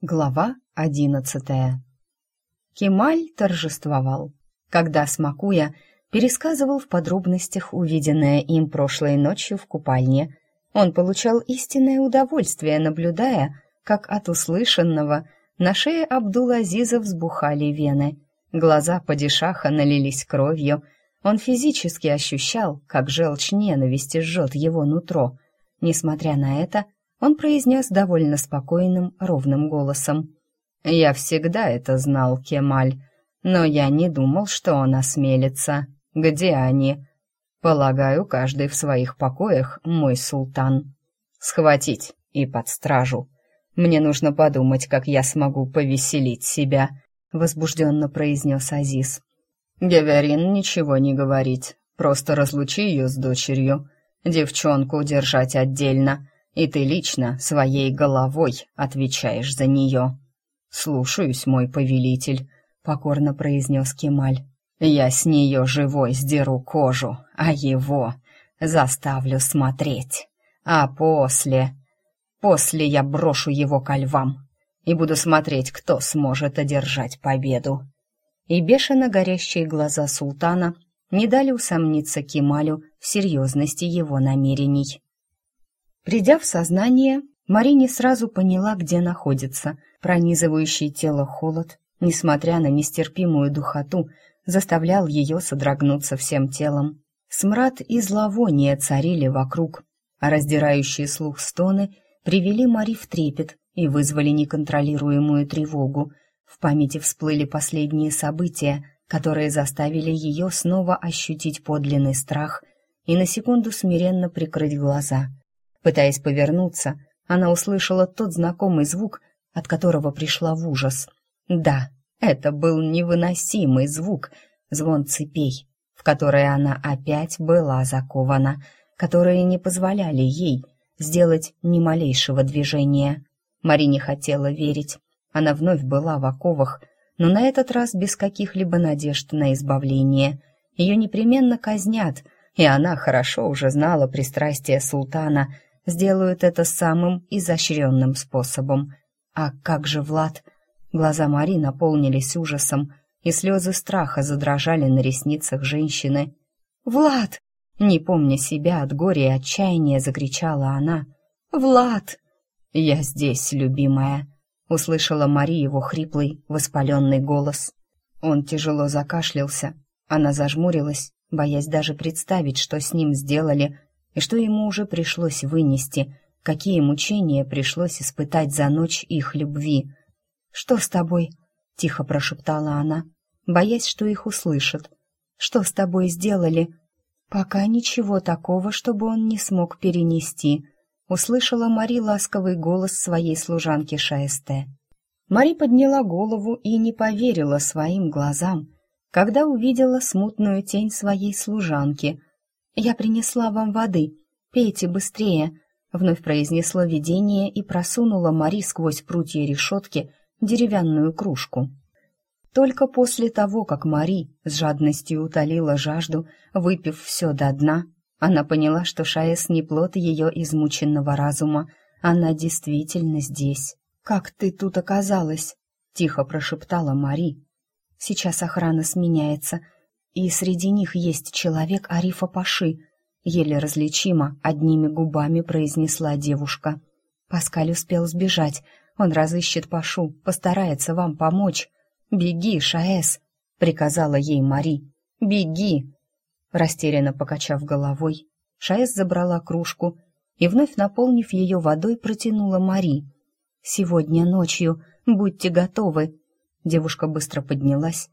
Глава одиннадцатая. Кемаль торжествовал, когда, смакуя, пересказывал в подробностях увиденное им прошлой ночью в купальне. Он получал истинное удовольствие, наблюдая, как от услышанного на шее Абдул-Азиза взбухали вены, глаза падишаха налились кровью, он физически ощущал, как желчь ненависти жжет его нутро. Несмотря на это, он произнес довольно спокойным, ровным голосом. «Я всегда это знал, Кемаль, но я не думал, что он осмелится. Где они?» «Полагаю, каждый в своих покоях, мой султан. Схватить и под стражу. Мне нужно подумать, как я смогу повеселить себя», — возбужденно произнес Азиз. «Геверин ничего не говорить, просто разлучи ее с дочерью. Девчонку держать отдельно» и ты лично своей головой отвечаешь за нее». «Слушаюсь, мой повелитель», — покорно произнес Кемаль. «Я с нее живой сдеру кожу, а его заставлю смотреть. А после... После я брошу его ко львам и буду смотреть, кто сможет одержать победу». И бешено горящие глаза султана не дали усомниться Кемалю в серьезности его намерений. Придя в сознание, Мари не сразу поняла, где находится. Пронизывающий тело холод, несмотря на нестерпимую духоту, заставлял ее содрогнуться всем телом. Смрад и зловоние царили вокруг, а раздирающие слух стоны привели Мари в трепет и вызвали неконтролируемую тревогу. В памяти всплыли последние события, которые заставили ее снова ощутить подлинный страх и на секунду смиренно прикрыть глаза — Пытаясь повернуться, она услышала тот знакомый звук, от которого пришла в ужас. Да, это был невыносимый звук, звон цепей, в которые она опять была закована, которые не позволяли ей сделать ни малейшего движения. Марине хотела верить. Она вновь была в оковах, но на этот раз без каких-либо надежд на избавление. Ее непременно казнят, и она хорошо уже знала пристрастие султана — сделают это самым изощренным способом. А как же Влад? Глаза Мари наполнились ужасом, и слезы страха задрожали на ресницах женщины. «Влад!» Не помня себя от горя и отчаяния, закричала она. «Влад!» «Я здесь, любимая!» Услышала Мари его хриплый, воспаленный голос. Он тяжело закашлялся. Она зажмурилась, боясь даже представить, что с ним сделали, и что ему уже пришлось вынести, какие мучения пришлось испытать за ночь их любви. «Что с тобой?» — тихо прошептала она, боясь, что их услышат. «Что с тобой сделали?» «Пока ничего такого, чтобы он не смог перенести», — услышала Мари ласковый голос своей служанки Шаэсте. Мари подняла голову и не поверила своим глазам, когда увидела смутную тень своей служанки — «Я принесла вам воды. Пейте быстрее», — вновь произнесло видение и просунула Мари сквозь прутья решетки деревянную кружку. Только после того, как Мари с жадностью утолила жажду, выпив все до дна, она поняла, что Шаэс не плод ее измученного разума, она действительно здесь. «Как ты тут оказалась?» — тихо прошептала Мари. «Сейчас охрана сменяется и среди них есть человек Арифа Паши, еле различимо, одними губами произнесла девушка. Паскаль успел сбежать, он разыщет Пашу, постарается вам помочь. «Беги, Шаэс!» — приказала ей Мари. «Беги!» Растерянно покачав головой, Шаэс забрала кружку и, вновь наполнив ее водой, протянула Мари. «Сегодня ночью, будьте готовы!» Девушка быстро поднялась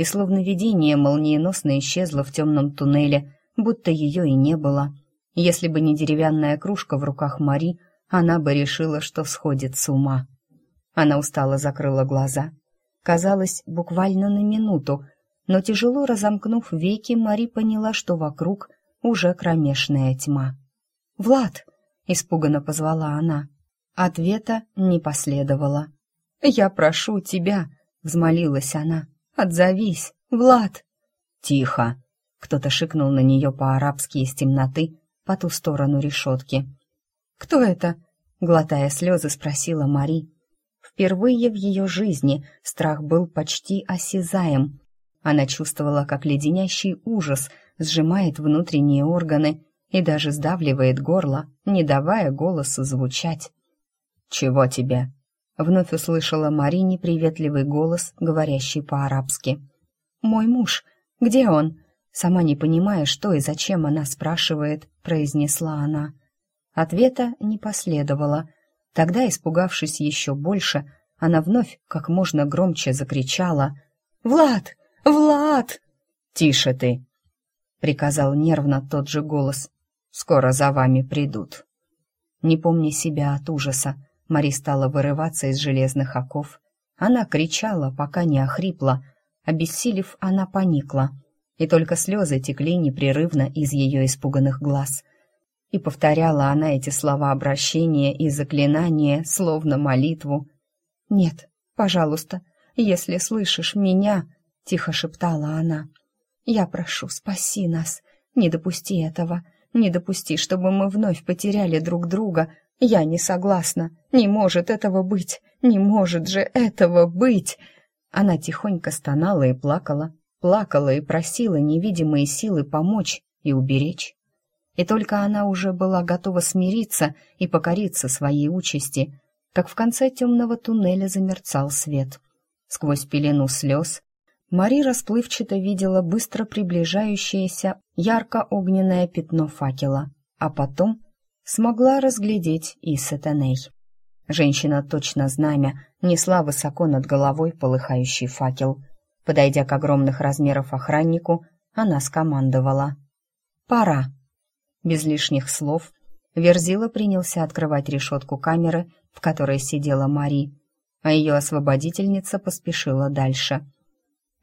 и словно видение молниеносно исчезла в темном туннеле, будто ее и не было. Если бы не деревянная кружка в руках Мари, она бы решила, что сходит с ума. Она устало закрыла глаза. Казалось, буквально на минуту, но тяжело разомкнув веки, Мари поняла, что вокруг уже кромешная тьма. «Влад!» — испуганно позвала она. Ответа не последовало. «Я прошу тебя!» — взмолилась она. Отзовись, Влад!» «Тихо!» Кто-то шикнул на нее по-арабски из темноты по ту сторону решетки. «Кто это?» — глотая слезы, спросила Мари. Впервые в ее жизни страх был почти осязаем. Она чувствовала, как леденящий ужас сжимает внутренние органы и даже сдавливает горло, не давая голосу звучать. «Чего тебе?» — вновь услышала Мари неприветливый голос, говорящий по-арабски. «Мой муж. Где он?» Сама не понимая, что и зачем она спрашивает, произнесла она. Ответа не последовало. Тогда, испугавшись еще больше, она вновь как можно громче закричала «Влад! Влад!» «Тише ты!» — приказал нервно тот же голос. «Скоро за вами придут». Не помня себя от ужаса, Мари стала вырываться из железных оков. Она кричала, пока не охрипла. Обессилев, она поникла, и только слезы текли непрерывно из ее испуганных глаз. И повторяла она эти слова обращения и заклинания, словно молитву. «Нет, пожалуйста, если слышишь меня», — тихо шептала она, — «я прошу, спаси нас, не допусти этого, не допусти, чтобы мы вновь потеряли друг друга. Я не согласна, не может этого быть, не может же этого быть!» Она тихонько стонала и плакала, плакала и просила невидимые силы помочь и уберечь. И только она уже была готова смириться и покориться своей участи, как в конце темного туннеля замерцал свет. Сквозь пелену слез Мари расплывчато видела быстро приближающееся ярко-огненное пятно факела, а потом смогла разглядеть и Сатаней. Женщина, точно знамя, несла высоко над головой полыхающий факел. Подойдя к огромных размеров охраннику, она скомандовала. «Пора!» Без лишних слов Верзила принялся открывать решетку камеры, в которой сидела Мари, а ее освободительница поспешила дальше.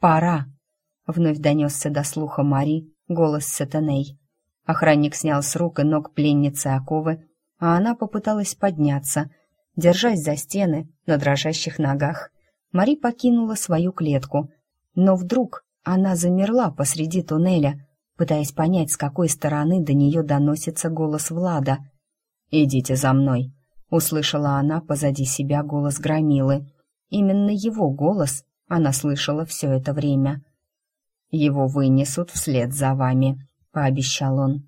«Пора!» — вновь донесся до слуха Мари голос Сатаней. Охранник снял с рук и ног пленницы оковы, а она попыталась подняться. Держась за стены на дрожащих ногах, Мари покинула свою клетку, но вдруг она замерла посреди туннеля, пытаясь понять, с какой стороны до нее доносится голос Влада. «Идите за мной», — услышала она позади себя голос Громилы. Именно его голос она слышала все это время. «Его вынесут вслед за вами», — пообещал он.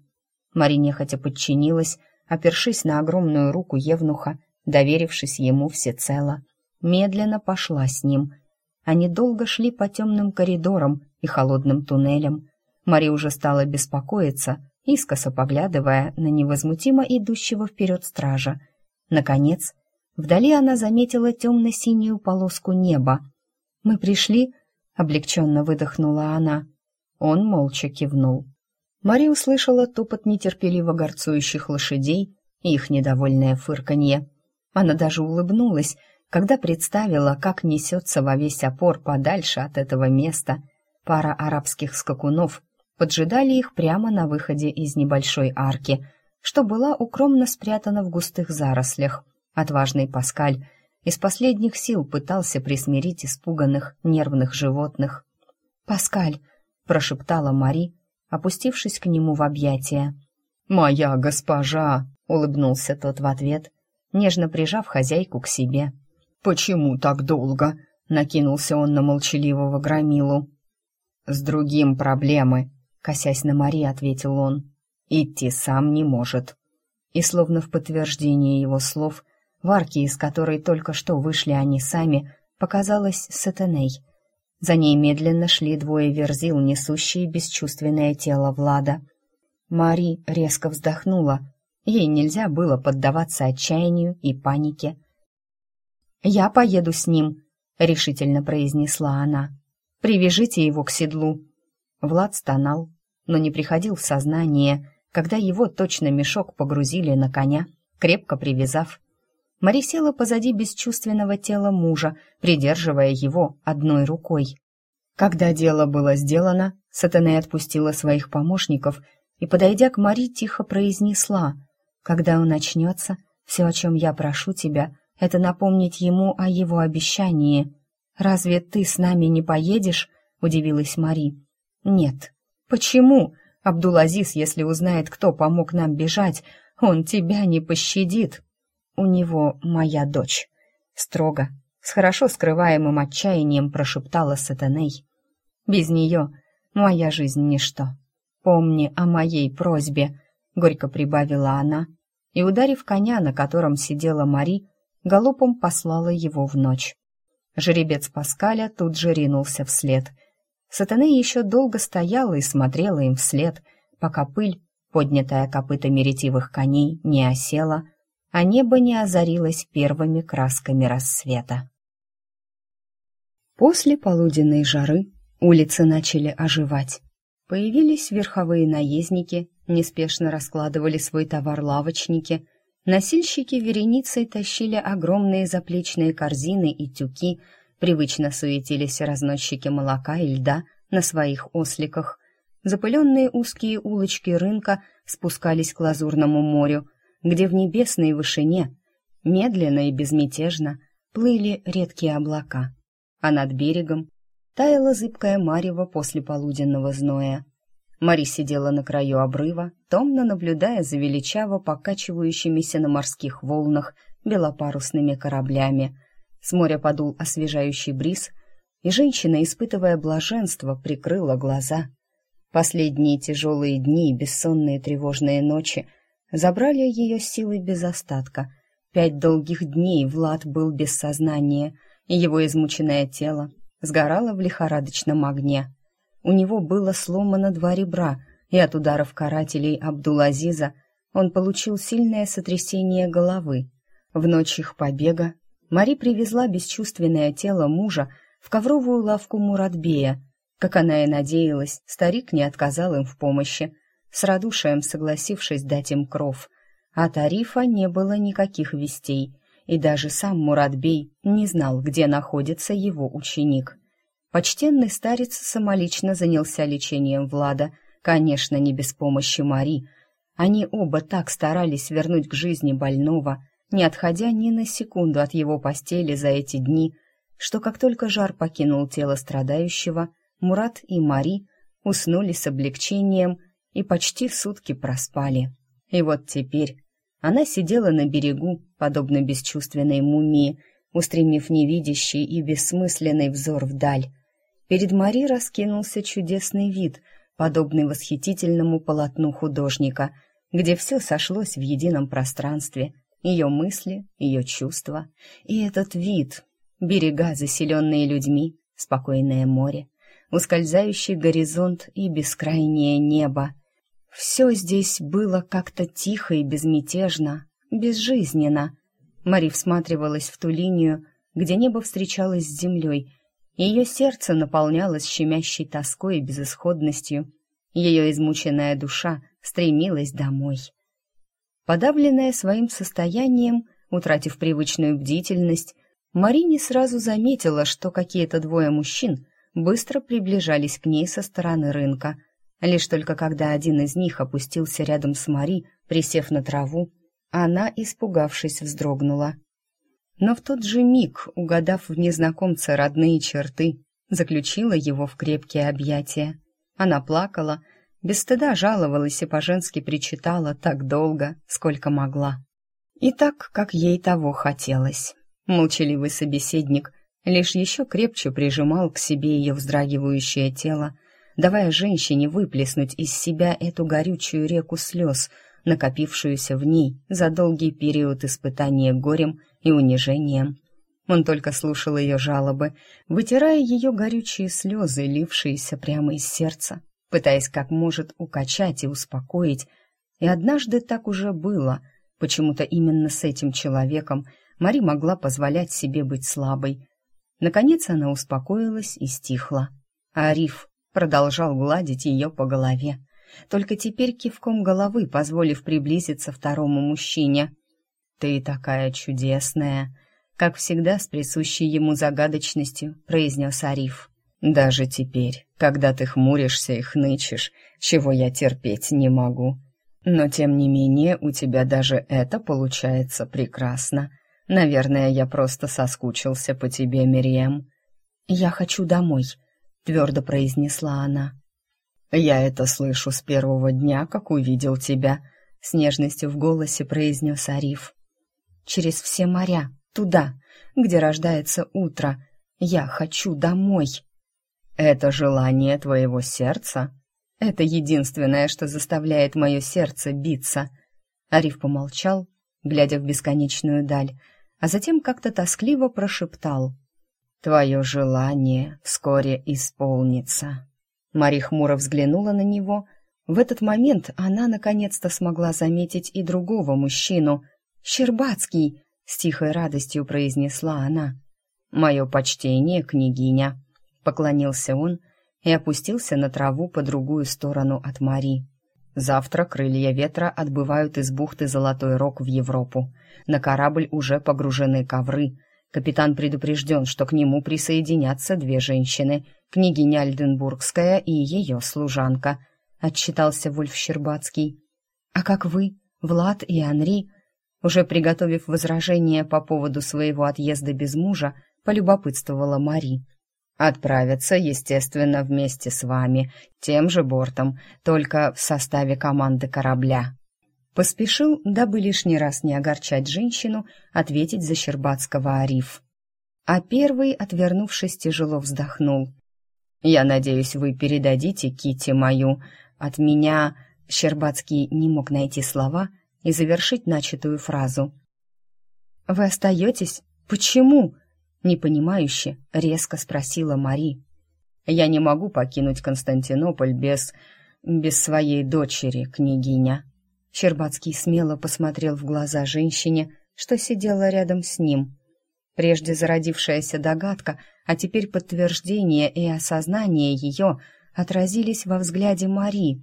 Мари нехотя подчинилась, опершись на огромную руку Евнуха, доверившись ему всецело. Медленно пошла с ним. Они долго шли по темным коридорам и холодным туннелям, Мари уже стала беспокоиться, искоса поглядывая на невозмутимо идущего вперед стража. Наконец, вдали она заметила темно-синюю полоску неба. «Мы пришли?» — облегченно выдохнула она. Он молча кивнул. Мари услышала топот нетерпеливо горцующих лошадей и их недовольное фырканье. Она даже улыбнулась, когда представила, как несется во весь опор подальше от этого места пара арабских скакунов поджидали их прямо на выходе из небольшой арки, что была укромно спрятана в густых зарослях. Отважный Паскаль из последних сил пытался присмирить испуганных, нервных животных. «Паскаль!» — прошептала Мари, опустившись к нему в объятия. «Моя госпожа!» — улыбнулся тот в ответ, нежно прижав хозяйку к себе. «Почему так долго?» — накинулся он на молчаливого громилу. «С другим проблемы», косясь на Мари, ответил он. Идти сам не может. И словно в подтверждение его слов, в арке, из которой только что вышли они сами, показалась Сатаней. За ней медленно шли двое верзил, несущие бесчувственное тело Влада. Мари резко вздохнула. Ей нельзя было поддаваться отчаянию и панике. «Я поеду с ним», — решительно произнесла она. «Привяжите его к седлу». Влад стонал, но не приходил в сознание, когда его точно мешок погрузили на коня, крепко привязав. Мари села позади бесчувственного тела мужа, придерживая его одной рукой. Когда дело было сделано, Сатаней отпустила своих помощников и, подойдя к Мари, тихо произнесла, «Когда он начнется, все, о чем я прошу тебя, это напомнить ему о его обещании. Разве ты с нами не поедешь?» — удивилась Мари. «Нет». «Почему?» Абдулазиз, если узнает, кто помог нам бежать, он тебя не пощадит. У него моя дочь. Строго, с хорошо скрываемым отчаянием прошептала Сатаней. «Без нее моя жизнь ничто. Помни о моей просьбе», — горько прибавила она, и, ударив коня, на котором сидела Мари, галопом послала его в ночь. Жеребец Паскаля тут же ринулся вслед. Сатаны еще долго стояла и смотрела им вслед, пока пыль, поднятая копытами ретивых коней, не осела, а небо не озарилось первыми красками рассвета. После полуденной жары улицы начали оживать. Появились верховые наездники, неспешно раскладывали свой товар лавочники, носильщики вереницей тащили огромные заплечные корзины и тюки, привычно суетились разносчики молока и льда на своих осликах. Запыленные узкие улочки рынка спускались к лазурному морю, где в небесной вышине, медленно и безмятежно, плыли редкие облака, а над берегом таяла зыбкая марево после полуденного зноя. Мари сидела на краю обрыва, томно наблюдая за величаво покачивающимися на морских волнах белопарусными кораблями. С моря подул освежающий бриз, и женщина, испытывая блаженство, прикрыла глаза. Последние тяжелые дни и бессонные тревожные ночи забрали ее силы без остатка. Пять долгих дней Влад был без сознания, и его измученное тело сгорало в лихорадочном огне. У него было сломано два ребра, и от ударов карателей Абдул-Азиза он получил сильное сотрясение головы. В ночь их побега Мари привезла бесчувственное тело мужа в ковровую лавку Муратбея. Как она и надеялась, старик не отказал им в помощи, с радушием согласившись дать им кров. От Арифа не было никаких вестей, и даже сам Муратбей не знал, где находится его ученик. Почтенный старец самолично занялся лечением Влада, конечно, не без помощи Мари. Они оба так старались вернуть к жизни больного, не отходя ни на секунду от его постели за эти дни, что как только жар покинул тело страдающего, Мурат и Мари уснули с облегчением и почти сутки проспали. И вот теперь она сидела на берегу, подобно бесчувственной мумии, устремив невидящий и бессмысленный взор вдаль, Перед Мари раскинулся чудесный вид, подобный восхитительному полотну художника, где все сошлось в едином пространстве, ее мысли, ее чувства и этот вид. Берега, заселенные людьми, спокойное море, ускользающий горизонт и бескрайнее небо. Все здесь было как-то тихо и безмятежно, безжизненно. Мари всматривалась в ту линию, где небо встречалось с землей, ее сердце наполнялось щемящей тоской и безысходностью. Ее измученная душа стремилась домой. Подавленная своим состоянием, утратив привычную бдительность, Мари сразу заметила, что какие-то двое мужчин быстро приближались к ней со стороны рынка. Лишь только когда один из них опустился рядом с Мари, присев на траву, она, испугавшись, вздрогнула но в тот же миг, угадав в незнакомце родные черты, заключила его в крепкие объятия. Она плакала, без стыда жаловалась и по-женски причитала так долго, сколько могла. И так, как ей того хотелось. Молчаливый собеседник лишь еще крепче прижимал к себе ее вздрагивающее тело, давая женщине выплеснуть из себя эту горючую реку слез, накопившуюся в ней за долгий период испытания горем и унижением. Он только слушал ее жалобы, вытирая ее горючие слезы, лившиеся прямо из сердца, пытаясь как может укачать и успокоить. И однажды так уже было. Почему-то именно с этим человеком Мари могла позволять себе быть слабой. Наконец она успокоилась и стихла. А Ариф продолжал гладить ее по голове, только теперь кивком головы, позволив приблизиться второму мужчине. «Ты такая чудесная!» Как всегда, с присущей ему загадочностью, произнес Ариф. «Даже теперь, когда ты хмуришься и хнычешь, чего я терпеть не могу. Но, тем не менее, у тебя даже это получается прекрасно. Наверное, я просто соскучился по тебе, Мирием». «Я хочу домой», — твердо произнесла она. «Я это слышу с первого дня, как увидел тебя», — с нежностью в голосе произнес Ариф через все моря, туда, где рождается утро. Я хочу домой. Это желание твоего сердца? Это единственное, что заставляет мое сердце биться. Ариф помолчал, глядя в бесконечную даль, а затем как-то тоскливо прошептал. «Твое желание вскоре исполнится». Мари хмуро взглянула на него. В этот момент она наконец-то смогла заметить и другого мужчину. «Щербацкий!» — с тихой радостью произнесла она. «Мое почтение, княгиня!» — поклонился он и опустился на траву по другую сторону от Мари. Завтра крылья ветра отбывают из бухты Золотой Рог в Европу. На корабль уже погружены ковры. Капитан предупрежден, что к нему присоединятся две женщины, княгиня Альденбургская и ее служанка, отчитался Вольф Щербацкий. А как вы, Влад и Анри, уже приготовив возражение по поводу своего отъезда без мужа, полюбопытствовала Мари. Отправятся, естественно, вместе с вами, тем же бортом, только в составе команды корабля. Поспешил, дабы лишний раз не огорчать женщину, ответить за Щербатского Ариф. А первый, отвернувшись, тяжело вздохнул. «Я надеюсь, вы передадите Кити мою. От меня...» Щербатский не мог найти слова и завершить начатую фразу. «Вы остаетесь? Почему?» непонимающе резко спросила Мари. Я не могу покинуть Константинополь без без своей дочери, княгиня. Щербацкий смело посмотрел в глаза женщине, что сидела рядом с ним. Прежде зародившаяся догадка, а теперь подтверждение и осознание ее отразились во взгляде Мари.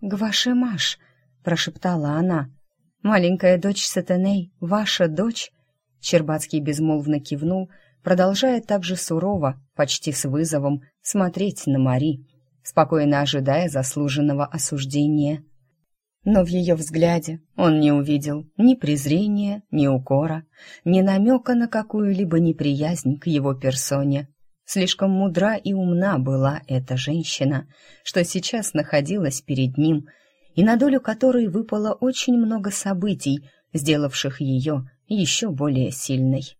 «Гвашемаш», — прошептала она, — «маленькая дочь Сатаней, ваша дочь?» Щербацкий безмолвно кивнул, продолжая также сурово, почти с вызовом, смотреть на Мари, спокойно ожидая заслуженного осуждения. Но в ее взгляде он не увидел ни презрения, ни укора, ни намека на какую-либо неприязнь к его персоне. Слишком мудра и умна была эта женщина, что сейчас находилась перед ним, и на долю которой выпало очень много событий, сделавших ее еще более сильной.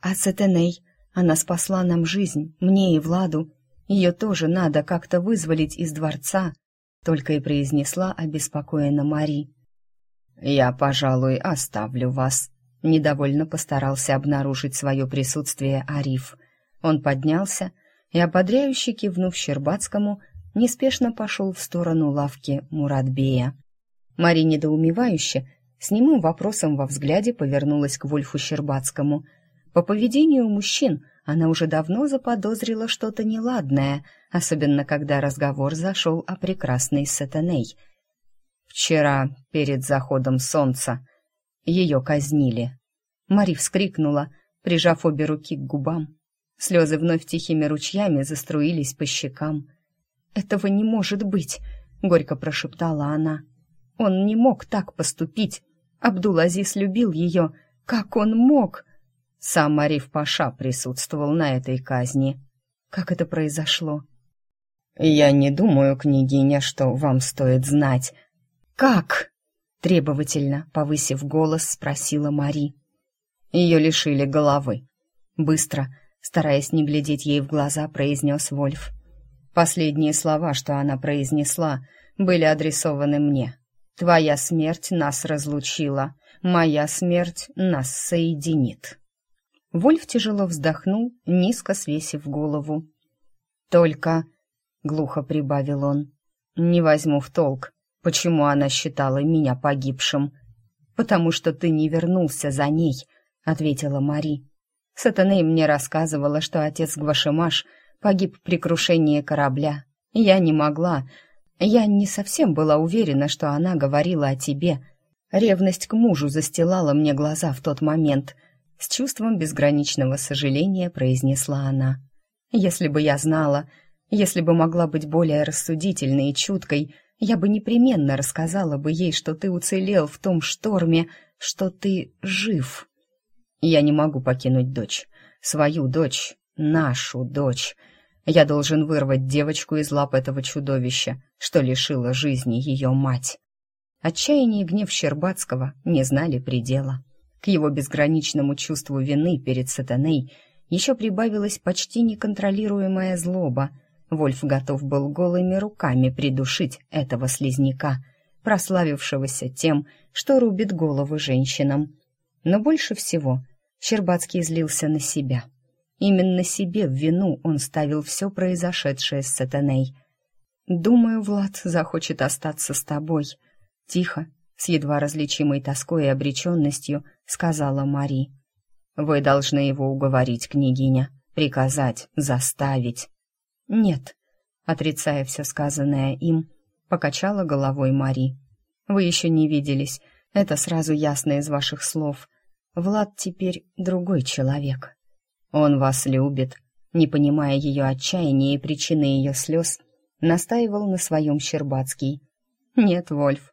А Сатеней, она спасла нам жизнь, мне и Владу. Ее тоже надо как-то вызволить из дворца, только и произнесла обеспокоенно Мари. «Я, пожалуй, оставлю вас», — недовольно постарался обнаружить свое присутствие Ариф. Он поднялся и, ободряюще кивнув Щербацкому, неспешно пошел в сторону лавки Муратбея. Мари недоумевающе с немым вопросом во взгляде повернулась к Вольфу Щербацкому. По поведению мужчин она уже давно заподозрила что-то неладное, особенно когда разговор зашел о прекрасной Сатаней. «Вчера, перед заходом солнца, ее казнили». Мари вскрикнула, прижав обе руки к губам. Слезы вновь тихими ручьями заструились по щекам. «Этого не может быть!» — горько прошептала она. «Он не мог так поступить. Абдул-Азиз любил ее. Как он мог? Сам Ариф Паша присутствовал на этой казни. Как это произошло? «Я не думаю, княгиня, что вам стоит знать». «Как?» — требовательно, повысив голос, спросила Мари. Ее лишили головы. Быстро, стараясь не глядеть ей в глаза, произнес Вольф. Последние слова, что она произнесла, были адресованы мне. Твоя смерть нас разлучила, моя смерть нас соединит». Вольф тяжело вздохнул, низко свесив голову. «Только...» — глухо прибавил он. «Не возьму в толк, почему она считала меня погибшим». «Потому что ты не вернулся за ней», — ответила Мари. Сатаней мне рассказывала, что отец Гвашемаш погиб при крушении корабля. Я не могла, я не совсем была уверена, что она говорила о тебе. Ревность к мужу застилала мне глаза в тот момент. С чувством безграничного сожаления произнесла она. Если бы я знала, если бы могла быть более рассудительной и чуткой, я бы непременно рассказала бы ей, что ты уцелел в том шторме, что ты жив. Я не могу покинуть дочь, свою дочь, нашу дочь. Я должен вырвать девочку из лап этого чудовища, что лишило жизни ее мать. Отчаяние и гнев Щербацкого не знали предела. К его безграничному чувству вины перед сатаной еще прибавилась почти неконтролируемая злоба. Вольф готов был голыми руками придушить этого слизняка, прославившегося тем, что рубит головы женщинам. Но больше всего Щербацкий злился на себя. Именно себе в вину он ставил все произошедшее с сатаной. «Думаю, Влад захочет остаться с тобой», — тихо, с едва различимой тоской и обреченностью сказала Мари. «Вы должны его уговорить, княгиня, приказать, заставить». «Нет», — отрицая все сказанное им, покачала головой Мари. «Вы еще не виделись, это сразу ясно из ваших слов. Влад теперь другой человек. Он вас любит», не понимая ее отчаяния и причины ее слез, настаивал на своем Щербацкий. «Нет, Вольф,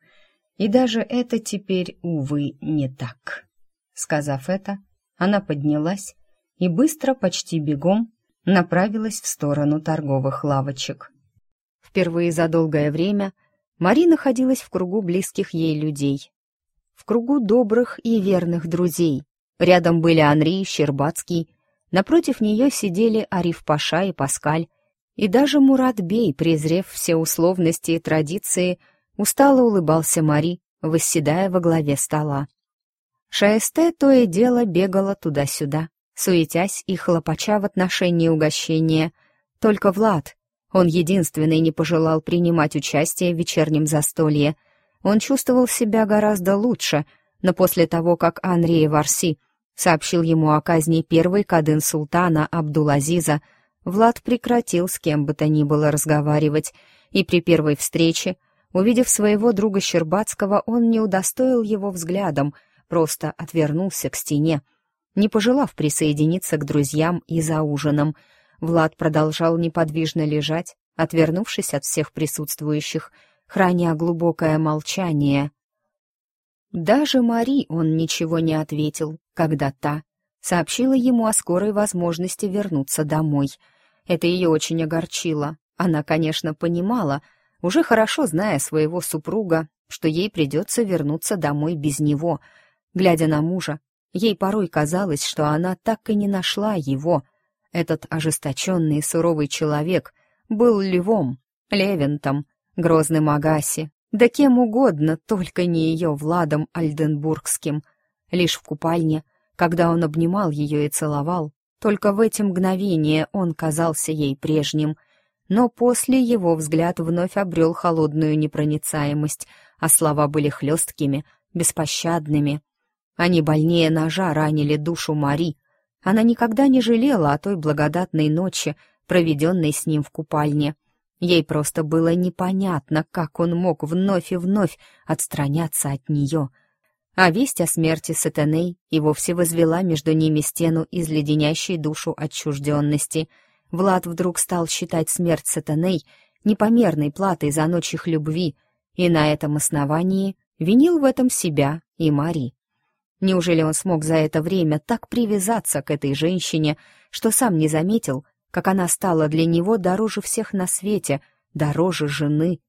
и даже это теперь, увы, не так. Сказав это, она поднялась и быстро, почти бегом, направилась в сторону торговых лавочек. Впервые за долгое время Мари находилась в кругу близких ей людей. В кругу добрых и верных друзей. Рядом были Анри и Щербацкий, напротив нее сидели Ариф Паша и Паскаль, и даже Мурат Бей, презрев все условности и традиции, Устало улыбался Мари, восседая во главе стола. Шаэсте то и дело бегала туда-сюда, суетясь и хлопача в отношении угощения. Только Влад, он единственный не пожелал принимать участие в вечернем застолье. Он чувствовал себя гораздо лучше, но после того, как Анри Варси сообщил ему о казни первой кадын султана Абдулазиза, Влад прекратил с кем бы то ни было разговаривать, и при первой встрече Увидев своего друга Щербацкого, он не удостоил его взглядом, просто отвернулся к стене. Не пожелав присоединиться к друзьям и за ужином, Влад продолжал неподвижно лежать, отвернувшись от всех присутствующих, храня глубокое молчание. Даже Мари он ничего не ответил, когда та сообщила ему о скорой возможности вернуться домой. Это ее очень огорчило. Она, конечно, понимала, уже хорошо зная своего супруга, что ей придется вернуться домой без него. Глядя на мужа, ей порой казалось, что она так и не нашла его. Этот ожесточенный и суровый человек был львом, левентом, грозным Агаси, да кем угодно, только не ее Владом Альденбургским. Лишь в купальне, когда он обнимал ее и целовал, только в эти мгновения он казался ей прежним — но после его взгляд вновь обрел холодную непроницаемость, а слова были хлесткими, беспощадными. Они больнее ножа ранили душу Мари. Она никогда не жалела о той благодатной ночи, проведенной с ним в купальне. Ей просто было непонятно, как он мог вновь и вновь отстраняться от нее. А весть о смерти Сатаней и вовсе возвела между ними стену из леденящей душу отчужденности — Влад вдруг стал считать смерть сатаней непомерной платой за ночь их любви, и на этом основании винил в этом себя и Мари. Неужели он смог за это время так привязаться к этой женщине, что сам не заметил, как она стала для него дороже всех на свете, дороже жены?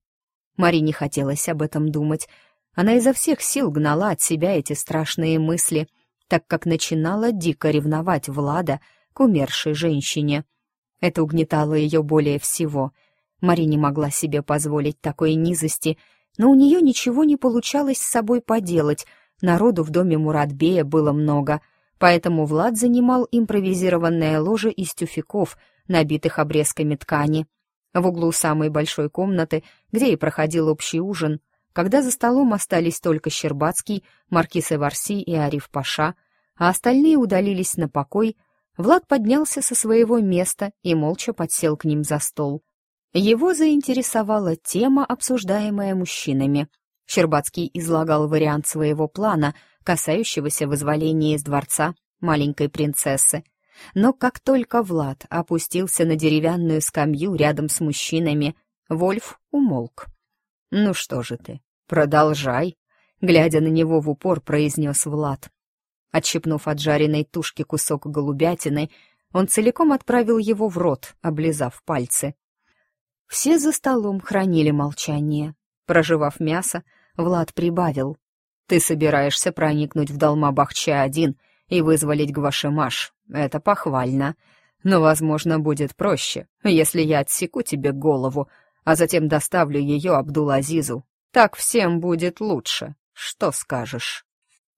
Мари не хотелось об этом думать. Она изо всех сил гнала от себя эти страшные мысли, так как начинала дико ревновать Влада к умершей женщине — это угнетало ее более всего. Мари не могла себе позволить такой низости, но у нее ничего не получалось с собой поделать. Народу в доме Муратбея было много, поэтому Влад занимал импровизированное ложе из тюфяков, набитых обрезками ткани. В углу самой большой комнаты, где и проходил общий ужин, когда за столом остались только Щербацкий, Маркиз Эварси и Ариф Паша, а остальные удалились на покой, Влад поднялся со своего места и молча подсел к ним за стол. Его заинтересовала тема, обсуждаемая мужчинами. Щербацкий излагал вариант своего плана, касающегося вызволения из дворца маленькой принцессы. Но как только Влад опустился на деревянную скамью рядом с мужчинами, Вольф умолк. «Ну что же ты, продолжай», — глядя на него в упор, произнес Влад. Отщипнув от жареной тушки кусок голубятины, он целиком отправил его в рот, облизав пальцы. Все за столом хранили молчание. Проживав мясо, Влад прибавил. Ты собираешься проникнуть в Далмабахче-1 и вызволить Гвашемаш. Это похвально. Но, возможно, будет проще, если я отсеку тебе голову, а затем доставлю ее Абдул-Азизу. Так всем будет лучше. Что скажешь?»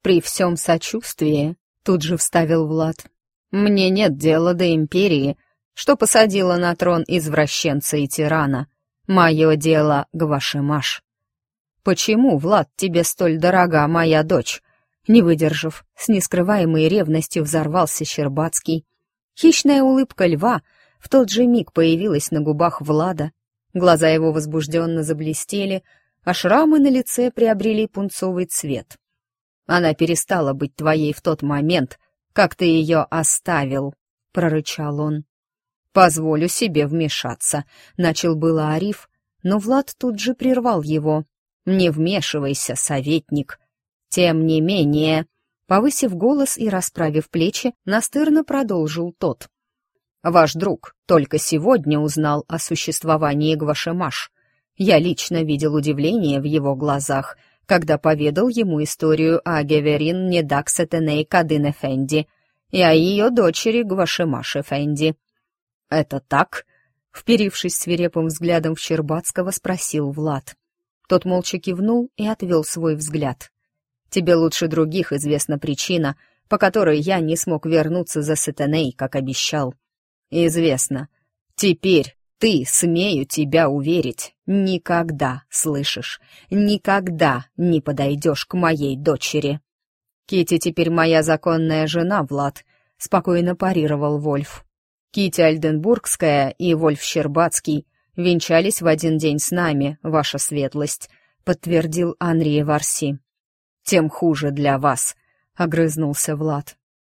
«При всем сочувствии», — тут же вставил Влад. «Мне нет дела до империи, что посадила на трон извращенца и тирана. Мое дело — Гвашемаш». «Почему, Влад, тебе столь дорога моя дочь?» Не выдержав, с нескрываемой ревностью взорвался Щербацкий. Хищная улыбка льва в тот же миг появилась на губах Влада. Глаза его возбужденно заблестели, а шрамы на лице приобрели пунцовый цвет. Она перестала быть твоей в тот момент, как ты ее оставил», — прорычал он. «Позволю себе вмешаться», — начал было Ариф, но Влад тут же прервал его. «Не вмешивайся, советник». «Тем не менее», — повысив голос и расправив плечи, настырно продолжил тот. «Ваш друг только сегодня узнал о существовании Гвашемаш. Я лично видел удивление в его глазах, когда поведал ему историю о Геверин Недаксетеней Кадын Эфенди и о ее дочери Гвашемаш Эфенди. «Это так?» — вперившись свирепым взглядом в Щербацкого, спросил Влад. Тот молча кивнул и отвел свой взгляд. «Тебе лучше других известна причина, по которой я не смог вернуться за Сетеней, как обещал. Известно. Теперь ты, смею тебя уверить, никогда, слышишь, никогда не подойдешь к моей дочери. Кити теперь моя законная жена, Влад, спокойно парировал Вольф. Кити Альденбургская и Вольф Щербацкий венчались в один день с нами, ваша светлость, подтвердил Анри Варси. Тем хуже для вас, огрызнулся Влад.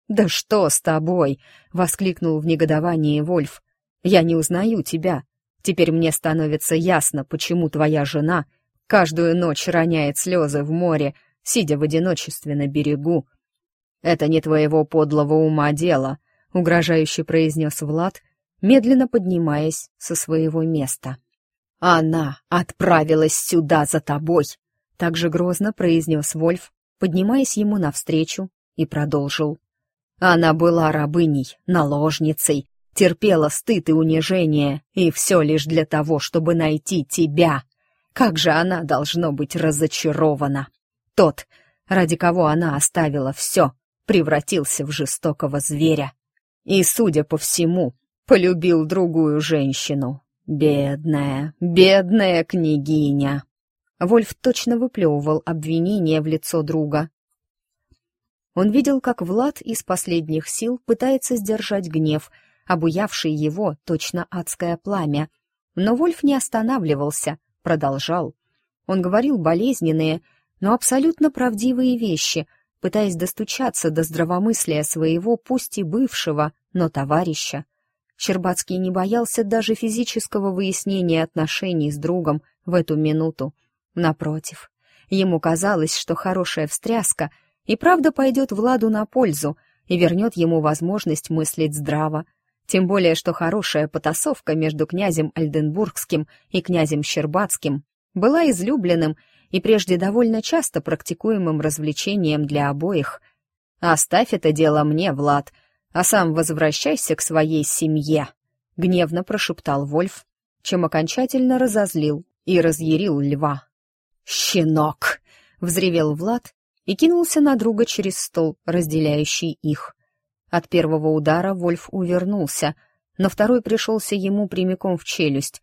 «Да что с тобой?» — воскликнул в негодовании Вольф. Я не узнаю тебя. Теперь мне становится ясно, почему твоя жена каждую ночь роняет слезы в море, сидя в одиночестве на берегу. Это не твоего подлого ума дело, угрожающе произнес Влад, медленно поднимаясь со своего места. Она отправилась сюда за тобой, также грозно произнес Вольф, поднимаясь ему навстречу, и продолжил. Она была рабыней, наложницей, терпела стыд и унижение, и все лишь для того, чтобы найти тебя. Как же она должно быть разочарована. Тот, ради кого она оставила все, превратился в жестокого зверя. И, судя по всему, полюбил другую женщину. Бедная, бедная княгиня. Вольф точно выплевывал обвинение в лицо друга. Он видел, как Влад из последних сил пытается сдержать гнев — обуявший его точно адское пламя. Но Вольф не останавливался, продолжал. Он говорил болезненные, но абсолютно правдивые вещи, пытаясь достучаться до здравомыслия своего, пусть и бывшего, но товарища. Щербацкий не боялся даже физического выяснения отношений с другом в эту минуту. Напротив, ему казалось, что хорошая встряска и правда пойдет Владу на пользу и вернет ему возможность мыслить здраво, тем более, что хорошая потасовка между князем Альденбургским и князем Щербацким была излюбленным и прежде довольно часто практикуемым развлечением для обоих. «Оставь это дело мне, Влад, а сам возвращайся к своей семье», — гневно прошептал Вольф, чем окончательно разозлил и разъярил льва. «Щенок!» — взревел Влад и кинулся на друга через стол, разделяющий их. От первого удара Вольф увернулся, но второй пришелся ему прямиком в челюсть.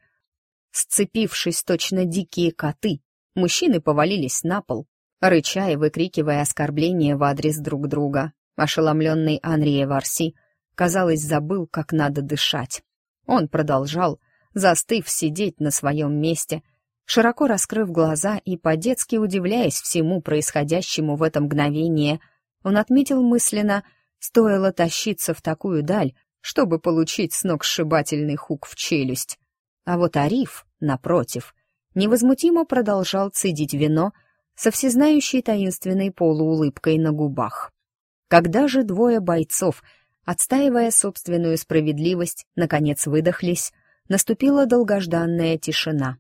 Сцепившись точно дикие коты, мужчины повалились на пол, рыча и выкрикивая оскорбления в адрес друг друга. Ошеломленный Анри Варси, казалось, забыл, как надо дышать. Он продолжал, застыв сидеть на своем месте, широко раскрыв глаза и по-детски удивляясь всему происходящему в это мгновение, он отметил мысленно — Стоило тащиться в такую даль, чтобы получить сногсшибательный хук в челюсть. А вот Ариф, напротив, невозмутимо продолжал цедить вино со всезнающей таинственной полуулыбкой на губах. Когда же двое бойцов, отстаивая собственную справедливость, наконец выдохлись, наступила долгожданная тишина.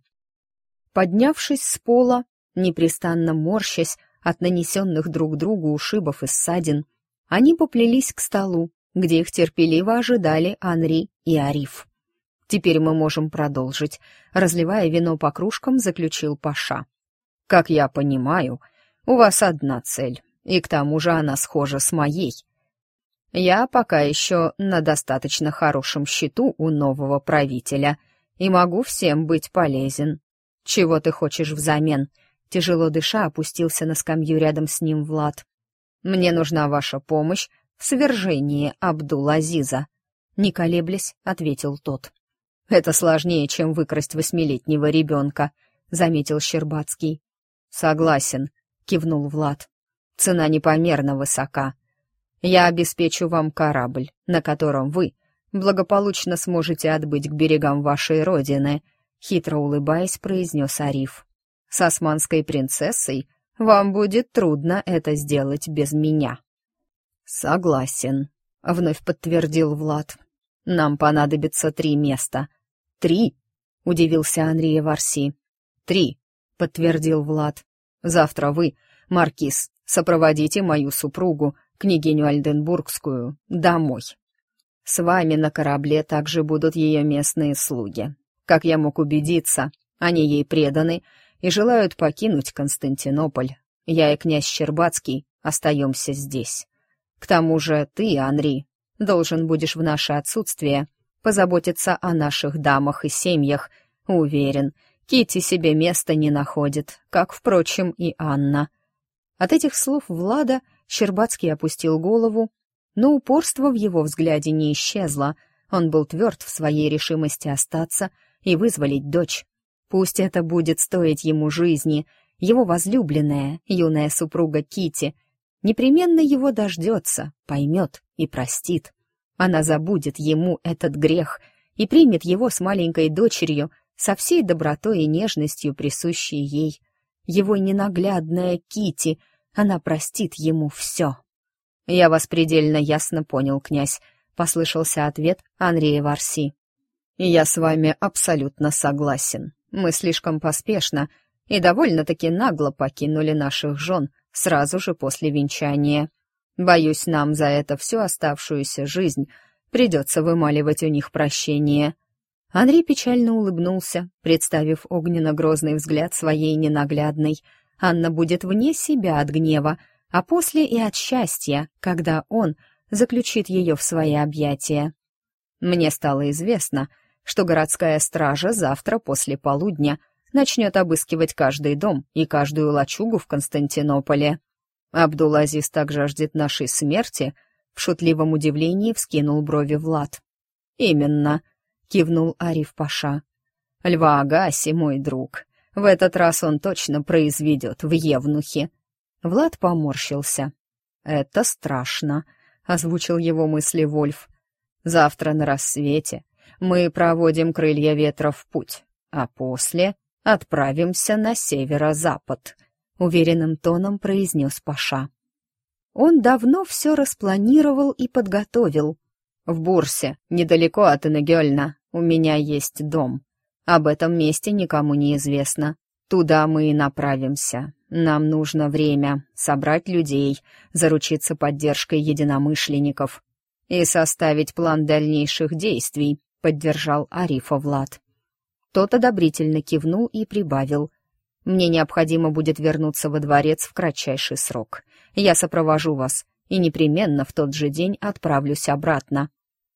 Поднявшись с пола, непрестанно морщась, от нанесенных друг другу ушибов и ссадин, они поплелись к столу, где их терпеливо ожидали Анри и Ариф. «Теперь мы можем продолжить», — разливая вино по кружкам, заключил Паша. «Как я понимаю, у вас одна цель, и к тому же она схожа с моей. Я пока еще на достаточно хорошем счету у нового правителя и могу всем быть полезен. Чего ты хочешь взамен?» Тяжело дыша опустился на скамью рядом с ним Влад. «Мне нужна ваша помощь в свержении Абдул-Азиза», — не колеблясь, ответил тот. «Это сложнее, чем выкрасть восьмилетнего ребенка», — заметил Щербацкий. «Согласен», — кивнул Влад. «Цена непомерно высока. Я обеспечу вам корабль, на котором вы благополучно сможете отбыть к берегам вашей родины», — хитро улыбаясь, произнес Ариф. «С османской принцессой вам будет трудно это сделать без меня». «Согласен», — вновь подтвердил Влад. «Нам понадобится три места. «Три?» — удивился Андрей Варси. «Три», — подтвердил Влад. «Завтра вы, Маркиз, сопроводите мою супругу, княгиню Альденбургскую, домой. С вами на корабле также будут ее местные слуги. Как я мог убедиться, они ей преданы и желают покинуть Константинополь. Я и князь Щербацкий остаемся здесь. К тому же ты, Анри, должен будешь в наше отсутствие позаботиться о наших дамах и семьях. Уверен, Кити себе места не находит, как, впрочем, и Анна. От этих слов Влада Щербацкий опустил голову, но упорство в его взгляде не исчезло. Он был тверд в своей решимости остаться и вызволить дочь. Пусть это будет стоить ему жизни, его возлюбленная, юная супруга Кити, непременно его дождется, поймет и простит. Она забудет ему этот грех и примет его с маленькой дочерью со всей добротой и нежностью, присущей ей. Его ненаглядная Кити, она простит ему все. «Я вас предельно ясно понял, князь», — послышался ответ Андрея Варси. «Я с вами абсолютно согласен. Мы слишком поспешно и довольно-таки нагло покинули наших жен сразу же после венчания. Боюсь, нам за это всю оставшуюся жизнь придется вымаливать у них прощение». Андрей печально улыбнулся, представив огненно-грозный взгляд своей ненаглядной. Анна будет вне себя от гнева, а после и от счастья, когда он заключит ее в свои объятия. Мне стало известно, что городская стража завтра после полудня начнет обыскивать каждый дом и каждую лачугу в Константинополе. Абдул-Азиз так жаждет нашей смерти?» В шутливом удивлении вскинул брови Влад. «Именно», — кивнул Ариф Паша. «Льва Агаси, мой друг, в этот раз он точно произведет в Евнухе». Влад поморщился. «Это страшно», — озвучил его мысли Вольф. «Завтра на рассвете мы проводим крылья ветра в путь, а после отправимся на северо-запад». — уверенным тоном произнес Паша. Он давно все распланировал и подготовил. «В Бурсе, недалеко от Инегельна, у меня есть дом. Об этом месте никому не известно. Туда мы и направимся. Нам нужно время собрать людей, заручиться поддержкой единомышленников и составить план дальнейших действий», — поддержал Арифа Влад. Тот одобрительно кивнул и прибавил. Мне необходимо будет вернуться во дворец в кратчайший срок. Я сопровожу вас и непременно в тот же день отправлюсь обратно.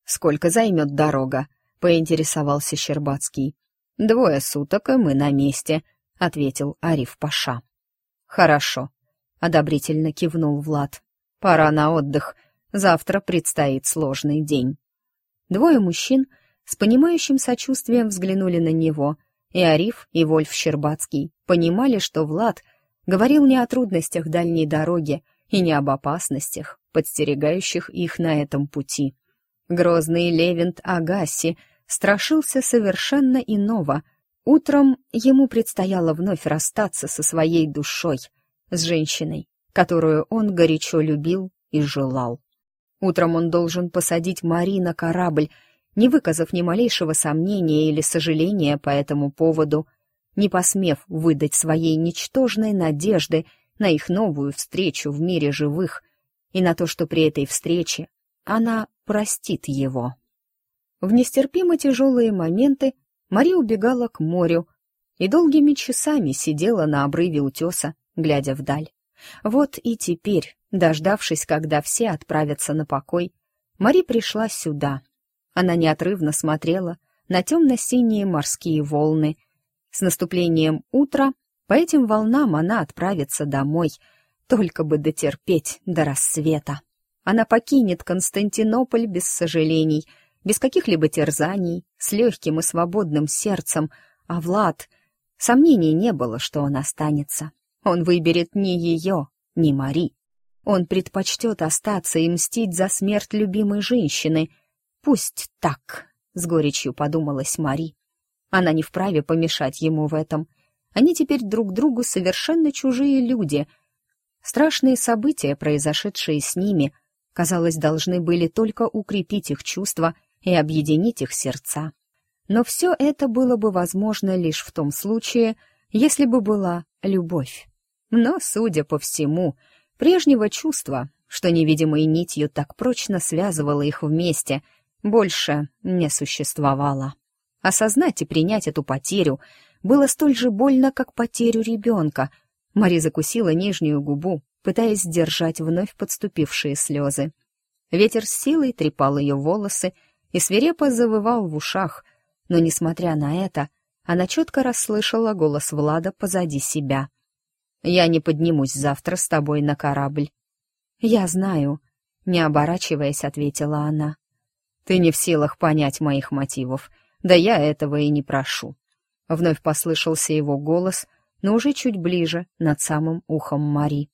Сколько займет дорога? поинтересовался Щербацкий. Двое суток, и мы на месте, ответил Ариф Паша. Хорошо, одобрительно кивнул Влад. Пора на отдых. Завтра предстоит сложный день. Двое мужчин с понимающим сочувствием взглянули на него — и Ариф, и Вольф Щербацкий понимали, что Влад говорил не о трудностях дальней дороги и не об опасностях, подстерегающих их на этом пути. Грозный Левент Агаси страшился совершенно иного. Утром ему предстояло вновь расстаться со своей душой, с женщиной, которую он горячо любил и желал. Утром он должен посадить Мари на корабль не выказав ни малейшего сомнения или сожаления по этому поводу, не посмев выдать своей ничтожной надежды на их новую встречу в мире живых и на то, что при этой встрече она простит его. В нестерпимо тяжелые моменты Мари убегала к морю и долгими часами сидела на обрыве утеса, глядя вдаль. Вот и теперь, дождавшись, когда все отправятся на покой, Мари пришла сюда. Она неотрывно смотрела на темно-синие морские волны. С наступлением утра по этим волнам она отправится домой, только бы дотерпеть до рассвета. Она покинет Константинополь без сожалений, без каких-либо терзаний, с легким и свободным сердцем, а Влад... Сомнений не было, что он останется. Он выберет не ее, не Мари. Он предпочтет остаться и мстить за смерть любимой женщины. Пусть так, — с горечью подумалась Мари. Она не вправе помешать ему в этом. Они теперь друг другу совершенно чужие люди. Страшные события, произошедшие с ними, казалось, должны были только укрепить их чувства и объединить их сердца. Но все это было бы возможно лишь в том случае, если бы была любовь. Но, судя по всему, прежнего чувства, что невидимой нитью так прочно связывало их вместе, больше не существовало. Осознать и принять эту потерю было столь же больно, как потерю ребенка. Мари закусила нижнюю губу, пытаясь сдержать вновь подступившие слезы. Ветер с силой трепал ее волосы и свирепо завывал в ушах, но, несмотря на это, она четко расслышала голос Влада позади себя — я не поднимусь завтра с тобой на корабль». «Я знаю», — не оборачиваясь, ответила она. «Ты не в силах понять моих мотивов, да я этого и не прошу». Вновь послышался его голос, но уже чуть ближе, над самым ухом Мари.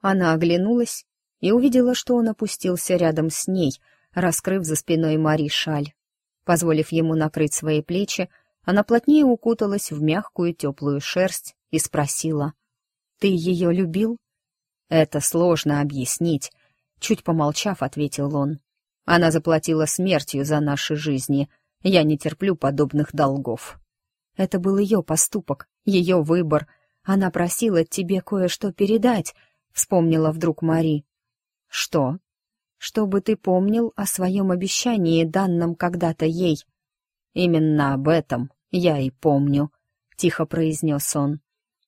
Она оглянулась и увидела, что он опустился рядом с ней, раскрыв за спиной Мари шаль. Позволив ему накрыть свои плечи, она плотнее укуталась в мягкую теплую шерсть и спросила, ты ее любил?» «Это сложно объяснить», — чуть помолчав, ответил он. «Она заплатила смертью за наши жизни. Я не терплю подобных долгов». «Это был ее поступок, ее выбор. Она просила тебе кое-что передать», — вспомнила вдруг Мари. «Что?» «Чтобы ты помнил о своем обещании, данном когда-то ей». «Именно об этом я и помню», — тихо произнес он.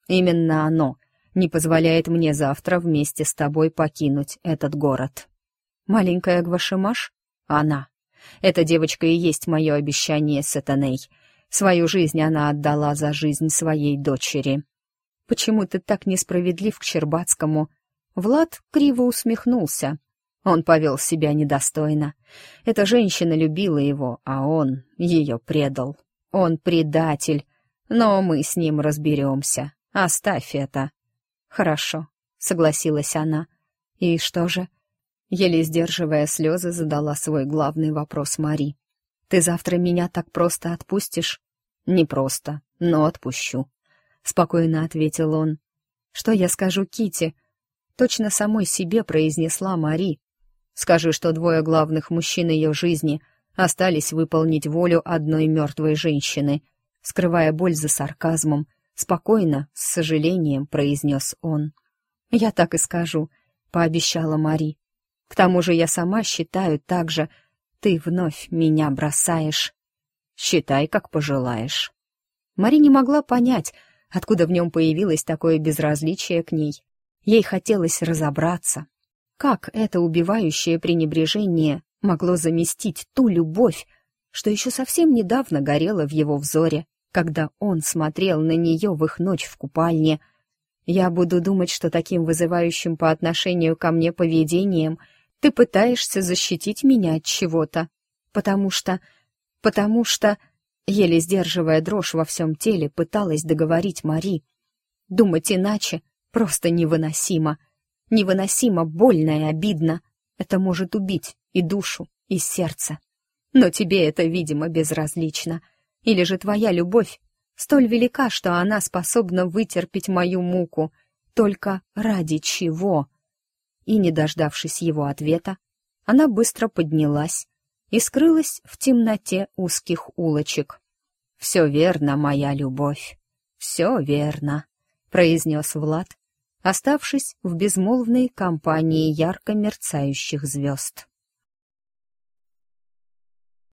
«Именно оно не позволяет мне завтра вместе с тобой покинуть этот город. Маленькая Гвашимаш? Она. Эта девочка и есть мое обещание Сатаней. Свою жизнь она отдала за жизнь своей дочери. Почему ты так несправедлив к Щербацкому? Влад криво усмехнулся. Он повел себя недостойно. Эта женщина любила его, а он ее предал. Он предатель. Но мы с ним разберемся. Оставь это. «Хорошо», — согласилась она. «И что же?» Еле сдерживая слезы, задала свой главный вопрос Мари. «Ты завтра меня так просто отпустишь?» «Не просто, но отпущу», — спокойно ответил он. «Что я скажу Кити? Точно самой себе произнесла Мари. Скажи, что двое главных мужчин ее жизни остались выполнить волю одной мертвой женщины, скрывая боль за сарказмом, Спокойно, с сожалением произнес он. «Я так и скажу», — пообещала Мари. «К тому же я сама считаю так же. Ты вновь меня бросаешь». «Считай, как пожелаешь». Мари не могла понять, откуда в нем появилось такое безразличие к ней. Ей хотелось разобраться. Как это убивающее пренебрежение могло заместить ту любовь, что еще совсем недавно горела в его взоре? когда он смотрел на нее в их ночь в купальне. Я буду думать, что таким вызывающим по отношению ко мне поведением ты пытаешься защитить меня от чего-то, потому что... потому что... Еле сдерживая дрожь во всем теле, пыталась договорить Мари. Думать иначе просто невыносимо. Невыносимо больно и обидно. Это может убить и душу, и сердце. Но тебе это, видимо, безразлично — или же твоя любовь столь велика, что она способна вытерпеть мою муку? Только ради чего?» И, не дождавшись его ответа, она быстро поднялась и скрылась в темноте узких улочек. «Все верно, моя любовь, все верно», — произнес Влад, оставшись в безмолвной компании ярко мерцающих звезд.